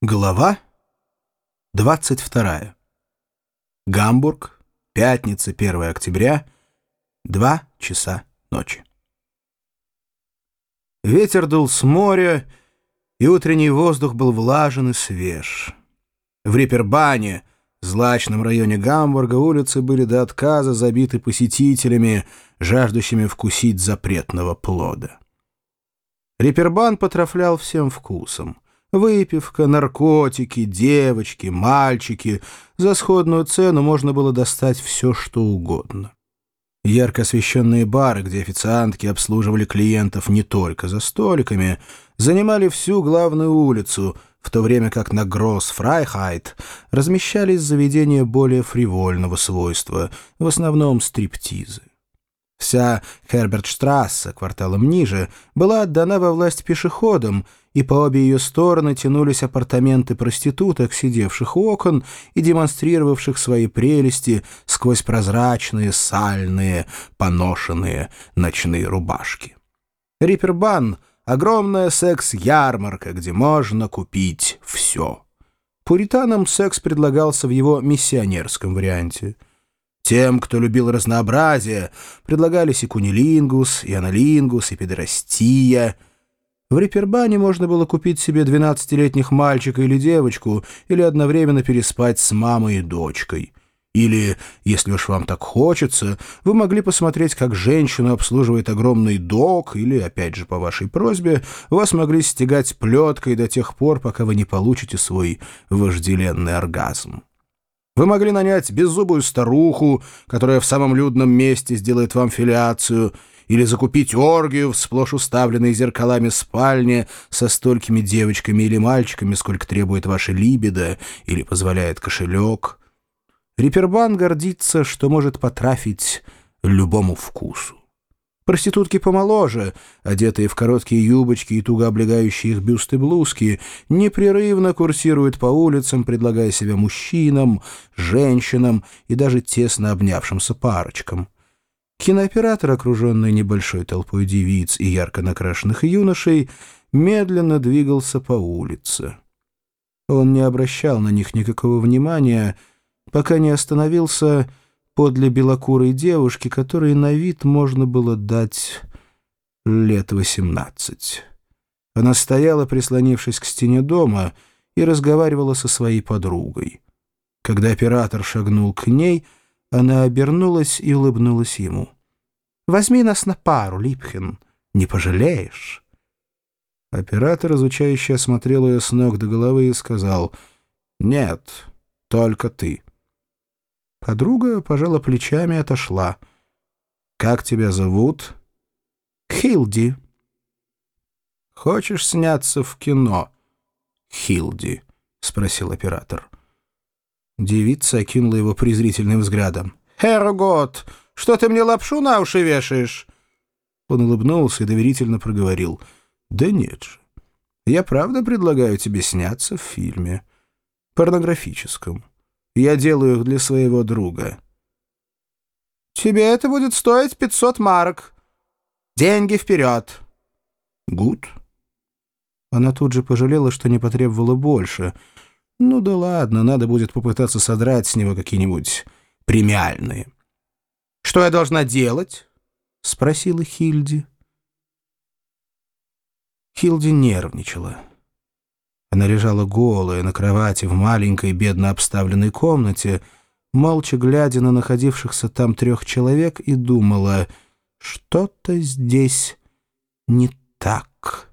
Глава 22. Гамбург, пятница, 1 октября, 2 часа ночи. Ветер дул с моря, и утренний воздух был влажен и свеж. В Рипербане, злачном районе Гамбурга, улицы были до отказа забиты посетителями, жаждущими вкусить запретного плода. Рипербан потрафлял всем вкусом — Выпивка, наркотики, девочки, мальчики. За сходную цену можно было достать все, что угодно. Ярко освещенные бары, где официантки обслуживали клиентов не только за столиками, занимали всю главную улицу, в то время как на Гроссе-Фрайхайт размещались заведения более фривольного свойства, в основном стриптизы. Вся Хербертштрассе, кварталом ниже, была отдана во власть пешеходам, и по обе ее стороны тянулись апартаменты проституток, сидевших у окон и демонстрировавших свои прелести сквозь прозрачные, сальные, поношенные ночные рубашки. Рипербан — огромная секс-ярмарка, где можно купить все. Пуританам секс предлагался в его миссионерском варианте — тем, кто любил разнообразие, предлагались и кунилингус, и аналингус, и педерастия. В Рипербане можно было купить себе 12-летних мальчика или девочку, или одновременно переспать с мамой и дочкой. Или, если уж вам так хочется, вы могли посмотреть, как женщину обслуживает огромный док, или, опять же, по вашей просьбе, вас могли стегать плеткой до тех пор, пока вы не получите свой вожделенный оргазм. Вы могли нанять беззубую старуху, которая в самом людном месте сделает вам филиацию, или закупить оргию в сплошь уставленной зеркалами спальне со столькими девочками или мальчиками, сколько требует ваша либидо или позволяет кошелек. Рипербан гордится, что может потрафить любому вкусу. Проститутки помоложе, одетые в короткие юбочки и туго облегающие их бюсты блузки, непрерывно курсируют по улицам, предлагая себя мужчинам, женщинам и даже тесно обнявшимся парочкам. Кинооператор, окруженный небольшой толпой девиц и ярко накрашенных юношей, медленно двигался по улице. Он не обращал на них никакого внимания, пока не остановился подле белокурой девушки, которой на вид можно было дать лет восемнадцать. Она стояла, прислонившись к стене дома, и разговаривала со своей подругой. Когда оператор шагнул к ней, она обернулась и улыбнулась ему. «Возьми нас на пару, Липхен, не пожалеешь». Оператор, изучающий, осмотрел ее с ног до головы и сказал, «Нет, только ты». Подруга пожала плечами и отошла. «Как тебя зовут?» «Хилди». «Хочешь сняться в кино?» «Хилди», — спросил оператор. Девица окинула его презрительным взглядом. «Хергот, что ты мне лапшу на уши вешаешь?» Он улыбнулся и доверительно проговорил. «Да нет же. Я правда предлагаю тебе сняться в фильме. Порнографическом. Я делаю их для своего друга». «Тебе это будет стоить 500 марок. Деньги вперед!» «Гуд». Она тут же пожалела, что не потребовала больше. «Ну да ладно, надо будет попытаться содрать с него какие-нибудь премиальные». «Что я должна делать?» — спросила Хильди. Хилди нервничала. Она лежала голая на кровати в маленькой бедно обставленной комнате, молча глядя на находившихся там трех человек и думала, что-то здесь не так.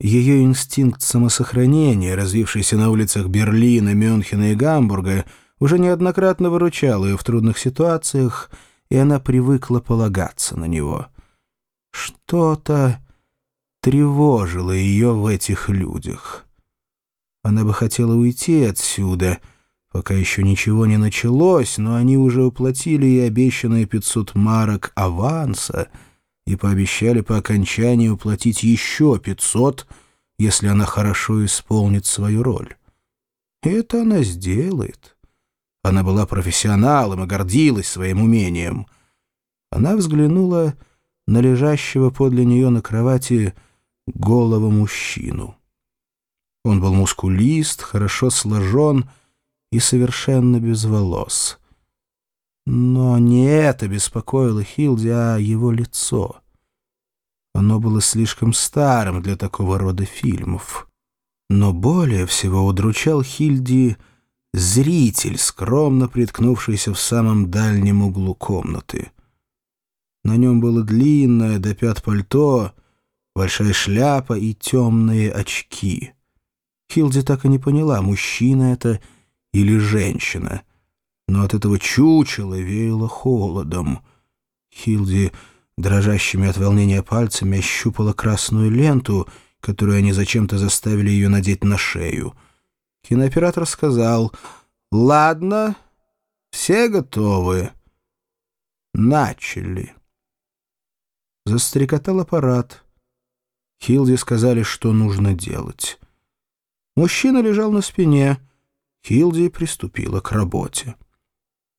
Ее инстинкт самосохранения, развившийся на улицах Берлина, Мюнхена и Гамбурга, уже неоднократно выручал ее в трудных ситуациях, и она привыкла полагаться на него. Что-то тревожило ее в этих людях. Она бы хотела уйти отсюда, пока еще ничего не началось, но они уже уплатили ей обещанные 500 марок аванса и пообещали по окончании уплатить еще 500, если она хорошо исполнит свою роль. И это она сделает. Она была профессионалом и гордилась своим умением. Она взглянула на лежащего подле нее на кровати голого мужчину. Он был мускулист, хорошо сложен и совершенно без волос. Но не это беспокоило Хилди, а его лицо. Оно было слишком старым для такого рода фильмов. Но более всего удручал Хильди зритель, скромно приткнувшийся в самом дальнем углу комнаты. На нем было длинное до пят пальто, большая шляпа и темные очки. Хилди так и не поняла, мужчина это или женщина. Но от этого чучела веяло холодом. Хилди дрожащими от волнения пальцами ощупала красную ленту, которую они зачем-то заставили ее надеть на шею. Кинооператор сказал «Ладно, все готовы». Начали. Застрекотал аппарат. Хилди сказали, что нужно делать. Мужчина лежал на спине. Хилди приступила к работе.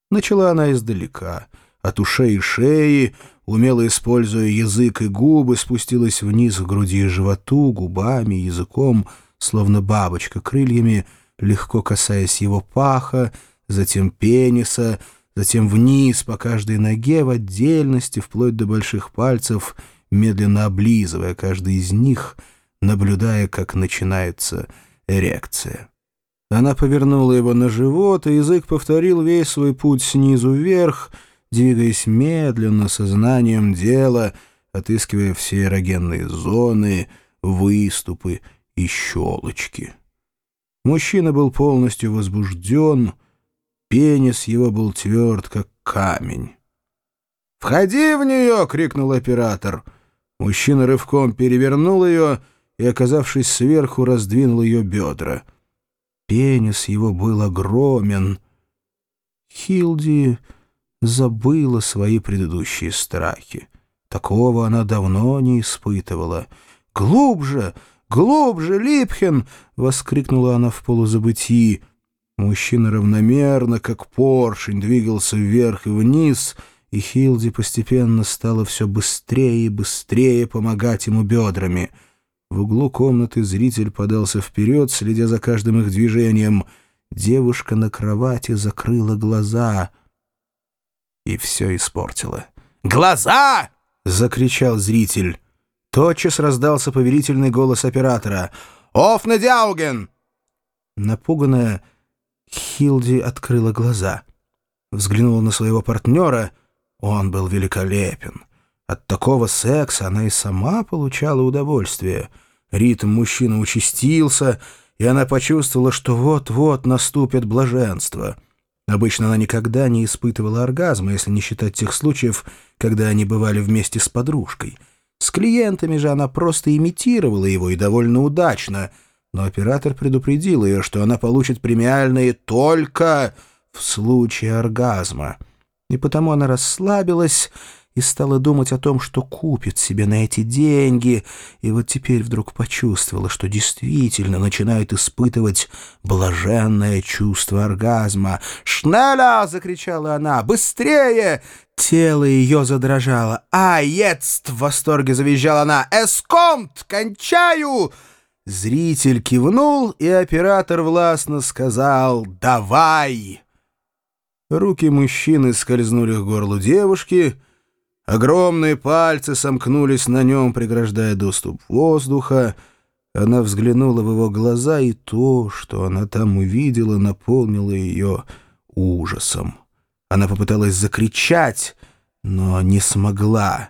Начала она издалека, от ушей и шеи, умело используя язык и губы, спустилась вниз к груди и животу, губами, языком, словно бабочка крыльями, легко касаясь его паха, затем пениса, затем вниз по каждой ноге в отдельности, вплоть до больших пальцев, медленно облизывая каждый из них, наблюдая, как начинается эрекция. Она повернула его на живот, и язык повторил весь свой путь снизу вверх, двигаясь медленно, сознанием дела, отыскивая все эрогенные зоны, выступы и щелочки. Мужчина был полностью возбужден, пенис его был тверд, как камень. «Входи в нее!» — крикнул оператор. Мужчина рывком перевернул ее и, оказавшись сверху, раздвинул ее бедра. Пенис его был огромен. Хилди забыла свои предыдущие страхи. Такого она давно не испытывала. «Глубже! Глубже, Липхен!» — воскликнула она в полузабытии. Мужчина равномерно, как поршень, двигался вверх и вниз, и Хилди постепенно стала все быстрее и быстрее помогать ему бедрами. В углу комнаты зритель подался вперед, следя за каждым их движением. Девушка на кровати закрыла глаза и все испортила. «Глаза!» — закричал зритель. Тотчас раздался повелительный голос оператора. «Оф Дяуген!» Напуганная, Хилди открыла глаза. Взглянула на своего партнера. Он был великолепен. От такого секса она и сама получала удовольствие. Ритм мужчины участился, и она почувствовала, что вот-вот наступит блаженство. Обычно она никогда не испытывала оргазма, если не считать тех случаев, когда они бывали вместе с подружкой — с клиентами же она просто имитировала его и довольно удачно, но оператор предупредил ее, что она получит премиальные только в случае оргазма. И потому она расслабилась и стала думать о том, что купит себе на эти деньги, и вот теперь вдруг почувствовала, что действительно начинает испытывать блаженное чувство оргазма. «Шнеля!» — закричала она. «Быстрее!» Тело ее задрожало. «А, jetzt!» — в восторге завизжала она. «Эскомт! Кончаю!» Зритель кивнул, и оператор властно сказал «Давай!». Руки мужчины скользнули к горлу девушки — Огромные пальцы сомкнулись на нем, преграждая доступ воздуха. Она взглянула в его глаза, и то, что она там увидела, наполнило ее ужасом. Она попыталась закричать, но не смогла.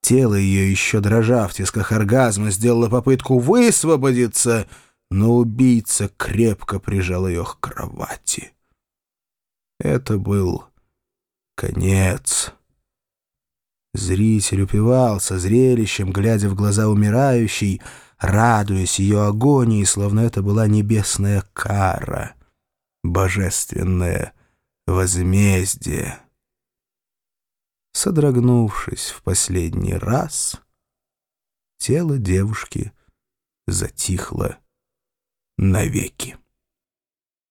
Тело ее, еще дрожа в тисках оргазма, сделало попытку высвободиться, но убийца крепко прижал ее к кровати. Это был конец. Зритель упивался зрелищем, глядя в глаза умирающей, радуясь ее агонии, словно это была небесная кара, божественное возмездие. Содрогнувшись в последний раз, тело девушки затихло навеки.